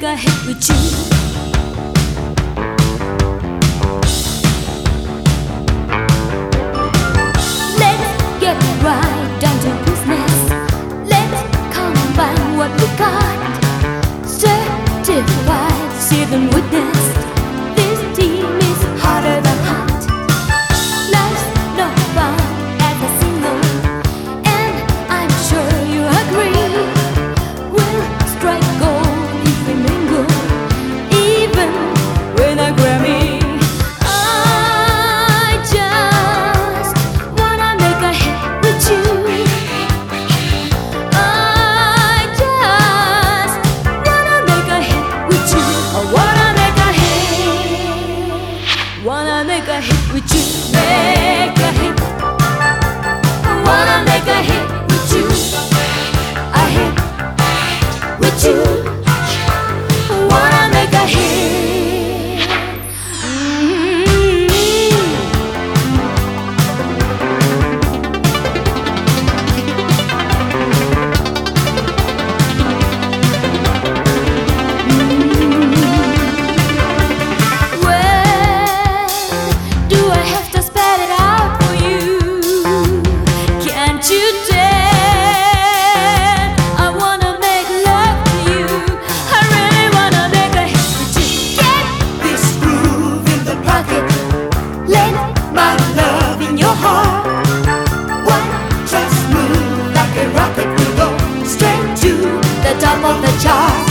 がへ宇宙 Wanna make a hit with you, babe. on the charts.